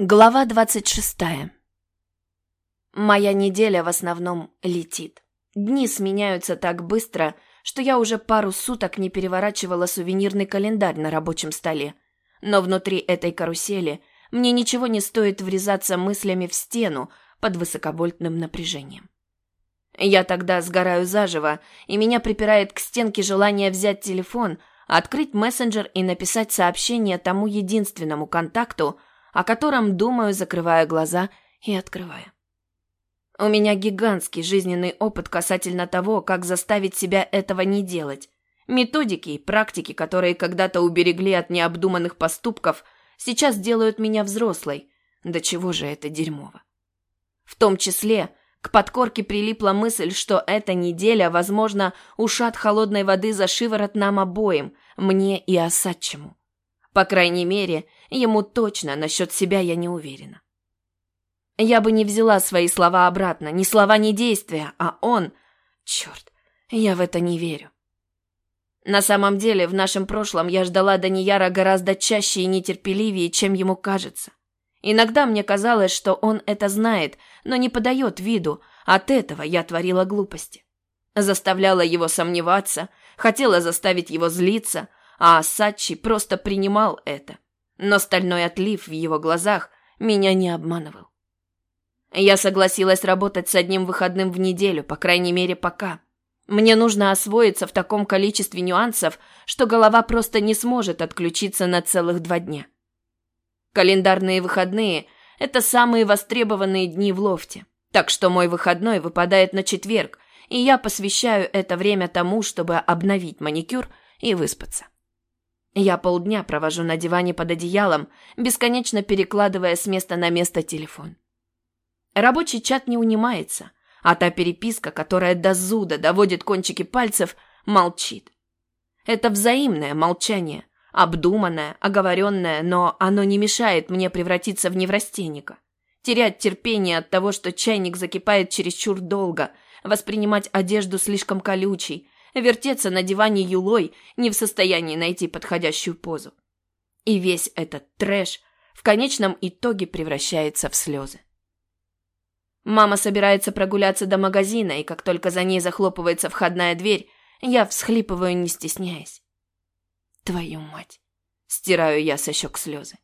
Глава 26. Моя неделя в основном летит. Дни сменяются так быстро, что я уже пару суток не переворачивала сувенирный календарь на рабочем столе. Но внутри этой карусели мне ничего не стоит врезаться мыслями в стену под высоковольтным напряжением. Я тогда сгораю заживо, и меня припирает к стенке желание взять телефон, открыть мессенджер и написать сообщение тому единственному контакту – о котором думаю, закрывая глаза и открывая. У меня гигантский жизненный опыт касательно того, как заставить себя этого не делать. Методики и практики, которые когда-то уберегли от необдуманных поступков, сейчас делают меня взрослой. До чего же это дерьмово? В том числе к подкорке прилипла мысль, что эта неделя, возможно, ушат холодной воды за шиворот нам обоим, мне и Осадчему. По крайней мере, ему точно насчет себя я не уверена. Я бы не взяла свои слова обратно, ни слова, ни действия, а он... Черт, я в это не верю. На самом деле, в нашем прошлом я ждала Данияра гораздо чаще и нетерпеливее, чем ему кажется. Иногда мне казалось, что он это знает, но не подает виду. От этого я творила глупости. Заставляла его сомневаться, хотела заставить его злиться, а Асачи просто принимал это. Но стальной отлив в его глазах меня не обманывал. Я согласилась работать с одним выходным в неделю, по крайней мере, пока. Мне нужно освоиться в таком количестве нюансов, что голова просто не сможет отключиться на целых два дня. Календарные выходные – это самые востребованные дни в лофте. Так что мой выходной выпадает на четверг, и я посвящаю это время тому, чтобы обновить маникюр и выспаться. Я полдня провожу на диване под одеялом, бесконечно перекладывая с места на место телефон. Рабочий чат не унимается, а та переписка, которая до зуда доводит кончики пальцев, молчит. Это взаимное молчание, обдуманное, оговоренное, но оно не мешает мне превратиться в неврастенника. Терять терпение от того, что чайник закипает чересчур долго, воспринимать одежду слишком колючей, вертеться на диване юлой, не в состоянии найти подходящую позу. И весь этот трэш в конечном итоге превращается в слезы. Мама собирается прогуляться до магазина, и как только за ней захлопывается входная дверь, я всхлипываю, не стесняясь. Твою мать! Стираю я со щек слезы.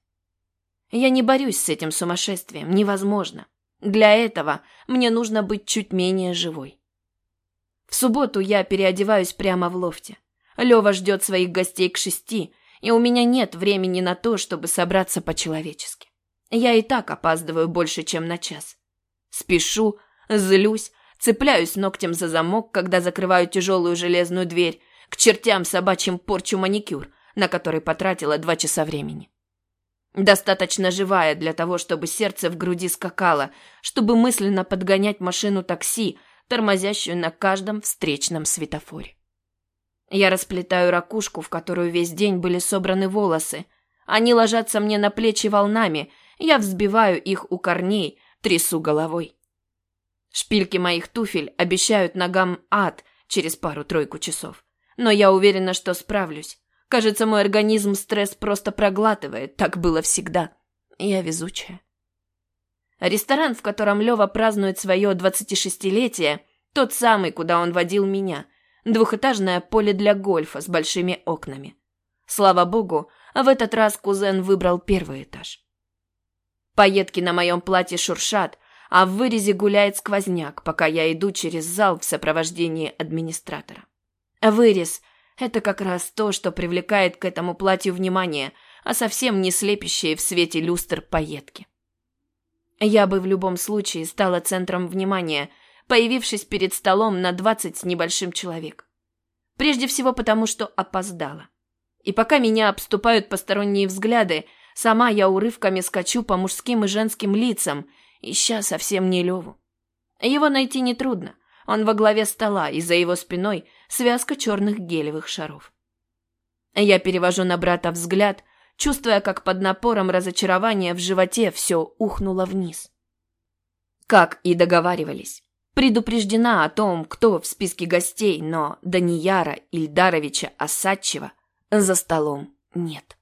Я не борюсь с этим сумасшествием, невозможно. Для этого мне нужно быть чуть менее живой. В субботу я переодеваюсь прямо в лофте. Лёва ждет своих гостей к шести, и у меня нет времени на то, чтобы собраться по-человечески. Я и так опаздываю больше, чем на час. Спешу, злюсь, цепляюсь ногтем за замок, когда закрываю тяжелую железную дверь, к чертям собачьим порчу маникюр, на который потратила два часа времени. Достаточно живая для того, чтобы сердце в груди скакало, чтобы мысленно подгонять машину такси, тормозящую на каждом встречном светофоре. Я расплетаю ракушку, в которую весь день были собраны волосы. Они ложатся мне на плечи волнами, я взбиваю их у корней, трясу головой. Шпильки моих туфель обещают ногам ад через пару-тройку часов. Но я уверена, что справлюсь. Кажется, мой организм стресс просто проглатывает, так было всегда. Я везучая. Ресторан, в котором Лёва празднует свое 26-летие, тот самый, куда он водил меня. Двухэтажное поле для гольфа с большими окнами. Слава богу, в этот раз кузен выбрал первый этаж. Пайетки на моем платье шуршат, а в вырезе гуляет сквозняк, пока я иду через зал в сопровождении администратора. Вырез – это как раз то, что привлекает к этому платью внимание, а совсем не слепящие в свете люстр пайетки. Я бы в любом случае стала центром внимания, появившись перед столом на двадцать с небольшим человек. Прежде всего потому, что опоздала. И пока меня обступают посторонние взгляды, сама я урывками скачу по мужским и женским лицам, ища совсем не Леву. Его найти нетрудно. Он во главе стола, и за его спиной связка черных гелевых шаров. Я перевожу на брата взгляд, чувствуя, как под напором разочарования в животе все ухнуло вниз. Как и договаривались. Предупреждена о том, кто в списке гостей, но Данияра Ильдаровича Осадчева за столом нет.